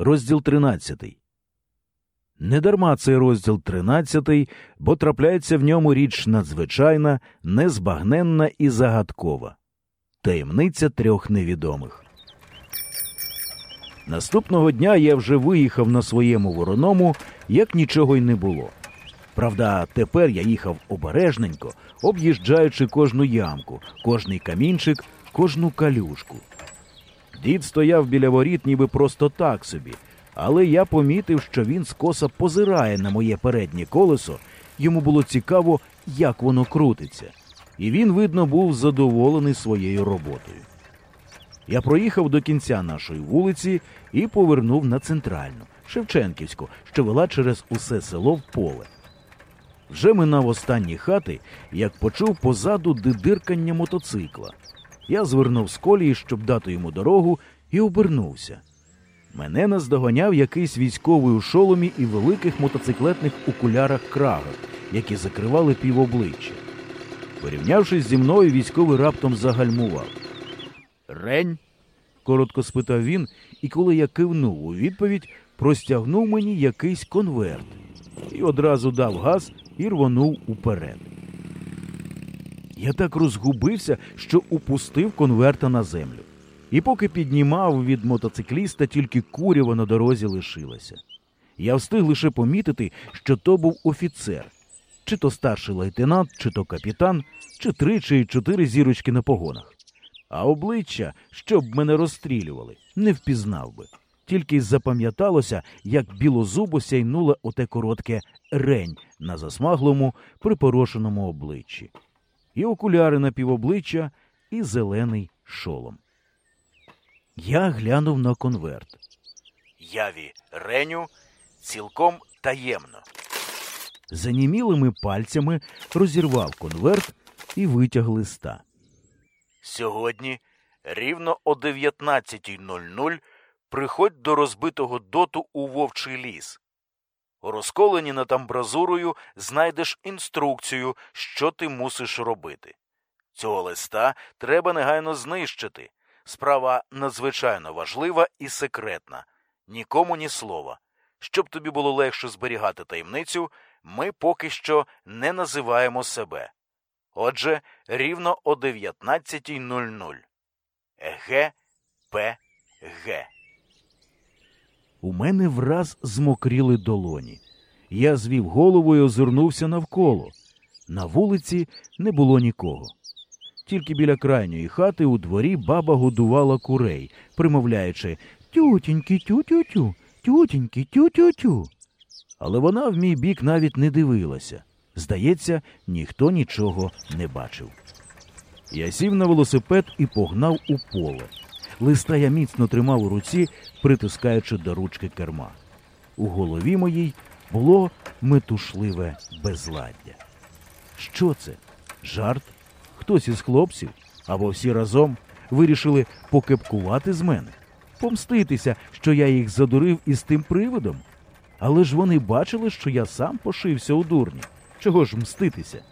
Розділ 13. Недарма цей розділ 13, бо трапляється в ньому річ надзвичайна, незбагненна і загадкова. Таємниця трьох невідомих. Наступного дня я вже виїхав на своєму вороному, як нічого й не було. Правда, тепер я їхав обережненько, об'їжджаючи кожну ямку, кожний камінчик, кожну калюшку. Дід стояв біля воріт, ніби просто так собі, але я помітив, що він скоса позирає на моє переднє колесо. Йому було цікаво, як воно крутиться, і він, видно, був задоволений своєю роботою. Я проїхав до кінця нашої вулиці і повернув на центральну, Шевченківську, що вела через усе село в поле. Вже минав останні хати, як почув позаду дидиркання мотоцикла. Я звернув з колії, щоб дати йому дорогу, і обернувся. Мене наздоганяв якийсь військовий у шоломі і великих мотоциклетних окулярах крагах, які закривали півобличчя. Порівнявшись зі мною, військовий раптом загальмував. Рень? коротко спитав він, і коли я кивнув у відповідь, простягнув мені якийсь конверт і одразу дав газ і рвонув уперед. Я так розгубився, що упустив конверта на землю. І поки піднімав від мотоцикліста, тільки курява на дорозі лишилася. Я встиг лише помітити, що то був офіцер, чи то старший лейтенант, чи то капітан, чи три, чи чотири зірочки на погонах. А обличчя, щоб мене розстрілювали, не впізнав би. Тільки запам'яталося, як білозубо сяйнуло оте коротке рень на засмаглому, припорошеному обличчі, і окуляри на півобличчя, і зелений шолом. Я глянув на конверт. Яві Реню цілком таємно. Занімілими пальцями розірвав конверт і витяг листа. Сьогодні, рівно о 19.00, приходь до розбитого доту у вовчий ліс. Розколені над амбразурою знайдеш інструкцію, що ти мусиш робити. Цього листа треба негайно знищити. Справа надзвичайно важлива і секретна. Нікому ні слова. Щоб тобі було легше зберігати таємницю, ми поки що не називаємо себе. Отже, рівно о 19.00. Г. П. Г. У мене враз змокріли долоні. Я звів голову і озирнувся навколо. На вулиці не було нікого. Тільки біля крайньої хати у дворі баба годувала курей, примовляючи Тютіньки тю-тю-тю, тютіньки тю-тю-тю. Але вона в мій бік навіть не дивилася. Здається, ніхто нічого не бачив. Я сів на велосипед і погнав у поле. Листа я міцно тримав у руці, притискаючи до ручки керма. У голові моїй було метушливе безладдя. Що це? Жарт? Хтось із хлопців або всі разом вирішили покепкувати з мене, помститися, що я їх задурив із тим приводом. Але ж вони бачили, що я сам пошився у дурні. Чого ж мститися?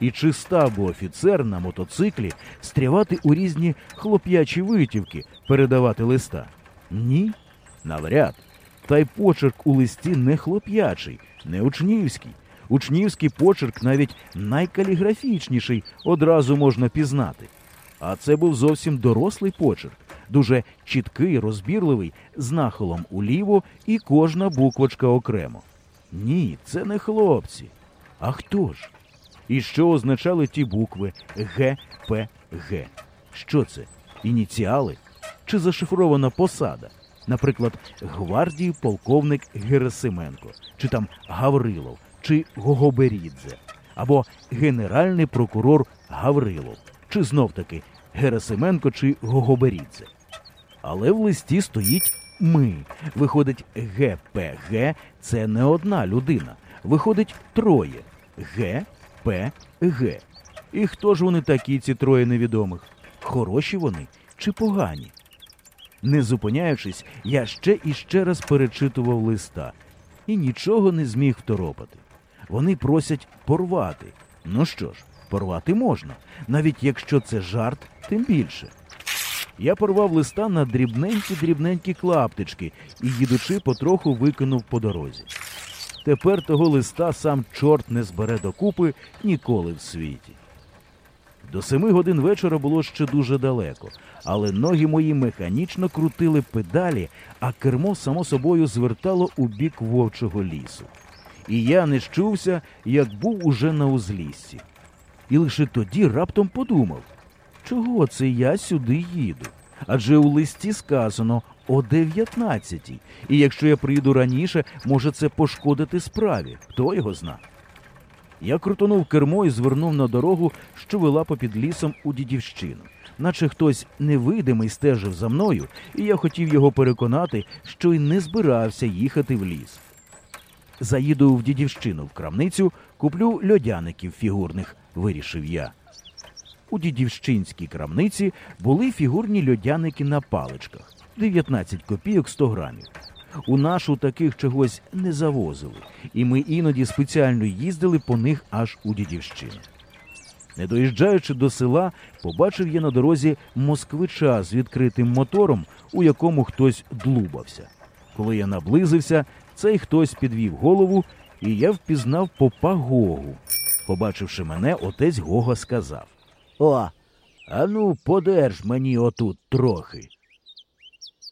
І чи став би офіцер на мотоциклі стрявати у різні хлоп'ячі витівки, передавати листа? Ні, навряд. Та й почерк у листі не хлоп'ячий, не учнівський. Учнівський почерк навіть найкаліграфічніший одразу можна пізнати. А це був зовсім дорослий почерк, дуже чіткий, розбірливий, з нахилом уліво і кожна буквочка окремо. Ні, це не хлопці. А хто ж? І що означали ті букви Г, П, Г? Що це? Ініціали? Чи зашифрована посада? Наприклад, гвардії полковник Герасименко, чи там Гаврилов, чи Гогоберідзе, або генеральний прокурор Гаврилов, чи знов таки Герасименко чи Гогоберідзе. Але в листі стоїть ми. Виходить, ГПГ це не одна людина. Виходить троє Г, П, Г. І хто ж вони такі, ці троє невідомих? Хороші вони чи погані? Не зупиняючись, я ще і ще раз перечитував листа і нічого не зміг второпати. Вони просять порвати. Ну що ж, порвати можна, навіть якщо це жарт, тим більше. Я порвав листа на дрібненькі дрібненькі клаптички і, їдучи, потроху викинув по дорозі. Тепер того листа сам чорт не збере докупи ніколи в світі. До семи годин вечора було ще дуже далеко, але ноги мої механічно крутили педалі, а кермо само собою звертало у бік вовчого лісу. І я не щувся, як був уже на узліссі. І лише тоді раптом подумав, чого це я сюди їду? Адже у листі сказано о 19 і якщо я приїду раніше, може це пошкодити справі. Хто його зна? Я крутонув кермо і звернув на дорогу, що вела попід лісом у дідівщину, наче хтось невидимий стежив за мною, і я хотів його переконати, що й не збирався їхати в ліс. Заїду в дідівщину в крамницю, куплю льодяників фігурних, вирішив я. У дідівщинській крамниці були фігурні льодяники на паличках 19 копійок 100 грамів. У нашу таких чогось не завозили, і ми іноді спеціально їздили по них аж у дідівщину. Не доїжджаючи до села, побачив я на дорозі москвича з відкритим мотором, у якому хтось длубався. Коли я наблизився, цей хтось підвів голову, і я впізнав попа Гогу. Побачивши мене, отець Гога сказав О, ану, подерж мені отут трохи.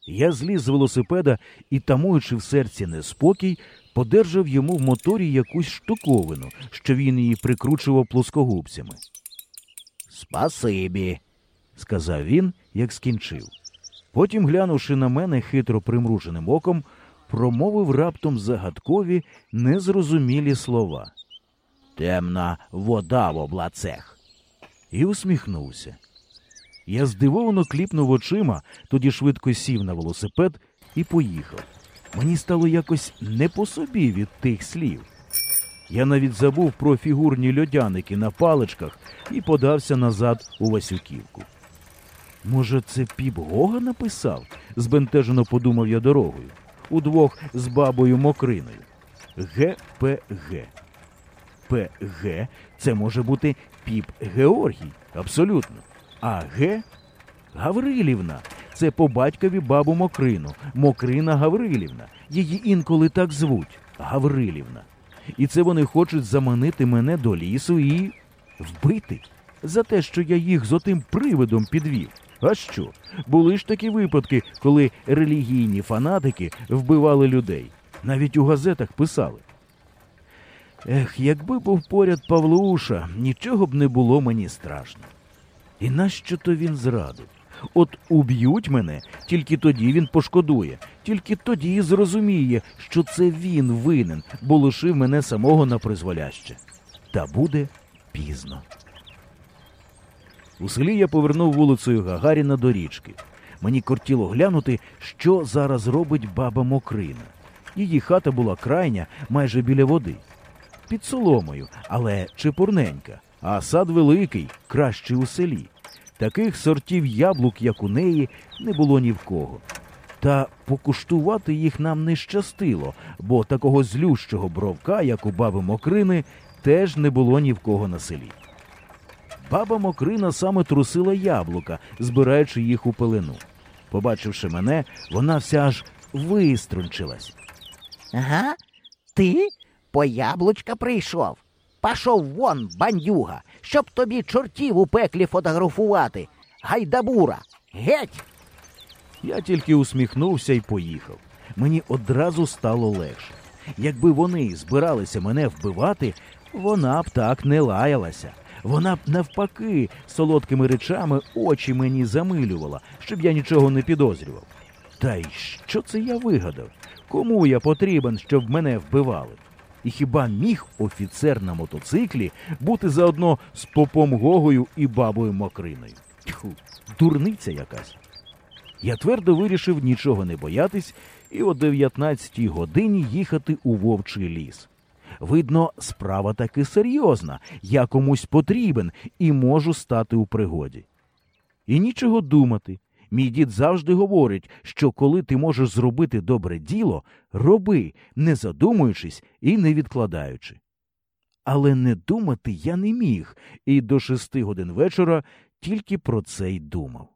Я зліз з велосипеда і, тамуючи в серці неспокій, подержав йому в моторі якусь штуковину, що він її прикручував плоскогубцями. Спасибі, сказав він, як скінчив. Потім, глянувши на мене хитро примруженим оком, промовив раптом загадкові, незрозумілі слова. Темна вода в облацех. І усміхнувся. Я здивовано кліпнув очима, тоді швидко сів на велосипед і поїхав. Мені стало якось не по собі від тих слів. Я навіть забув про фігурні льодяники на паличках і подався назад у Васюківку. Може, це піп Гога написав? збентежено подумав я дорогою. Удвох з бабою Мокриною. ГПГ. ПГ це може бути піп Георгій. Абсолютно. А. Гаврилівна. Це по батькові бабу Мокрину. Мокрина Гаврилівна. Її інколи так звуть Гаврилівна. І це вони хочуть заманити мене до лісу і вбити за те, що я їх з отим привидом підвів. А що? Були ж такі випадки, коли релігійні фанатики вбивали людей. Навіть у газетах писали. Ех, якби був поряд Павлуша, нічого б не було мені страшно. І нащо то він зрадив? От уб'ють мене, тільки тоді він пошкодує, тільки тоді зрозуміє, що це він винен, бо лишив мене самого на призволяще. Та буде пізно. У селі я повернув вулицею Гагаріна до річки. Мені кортіло глянути, що зараз робить баба Мокрина. Її хата була крайня, майже біля води. Під соломою, але чепурненька, а сад великий, кращий у селі. Таких сортів яблук, як у неї, не було ні в кого. Та покуштувати їх нам не щастило, бо такого злющого бровка, як у баби Мокрини, теж не було ні в кого на селі. Баба Мокрина саме трусила яблука, збираючи їх у пелену. Побачивши мене, вона вся аж виструнчилась. Ага, ти по яблучка прийшов. Пашов вон, бандюга, щоб тобі чортів у пеклі фотографувати. Гайдабура, геть! Я тільки усміхнувся і поїхав. Мені одразу стало легше. Якби вони збиралися мене вбивати, вона б так не лаялася. Вона б навпаки солодкими речами очі мені замилювала, щоб я нічого не підозрював. Та й що це я вигадав? Кому я потрібен, щоб мене вбивали? І хіба міг офіцер на мотоциклі бути заодно з попом Гогою і бабою Мокриною? Тьху, дурниця якась. Я твердо вирішив нічого не боятись і о 19-й годині їхати у вовчий ліс. Видно, справа таки серйозна, я комусь потрібен і можу стати у пригоді. І нічого думати. Мій дід завжди говорить, що коли ти можеш зробити добре діло, роби, не задумуючись і не відкладаючи. Але не думати я не міг, і до шести годин вечора тільки про це й думав.